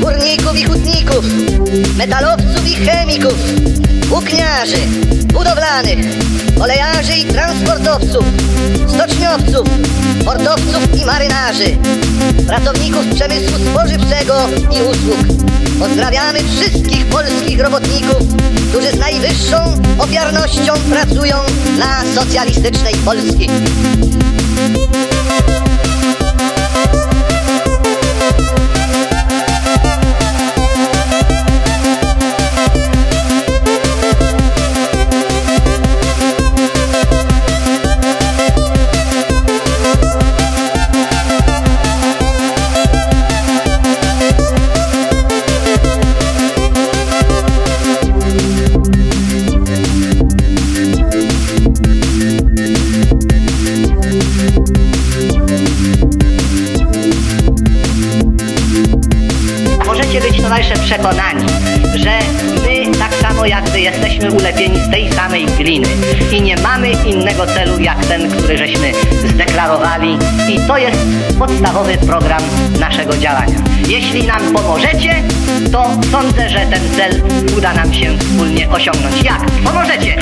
górników i hutników, metalowców i chemików, włókniarzy, budowlanych, kolejarzy i transportowców, stoczniowców, portowców i marynarzy, pracowników przemysłu spożywczego i usług. Pozdrawiamy wszystkich polskich robotników, którzy z najwyższą ofiarnością pracują dla socjalistycznej Polski. Towarzysze przekonani, że my tak samo jak wy jesteśmy ulepieni z tej samej gliny i nie mamy innego celu jak ten, który żeśmy zdeklarowali i to jest podstawowy program naszego działania. Jeśli nam pomożecie, to sądzę, że ten cel uda nam się wspólnie osiągnąć. Jak? Pomożecie!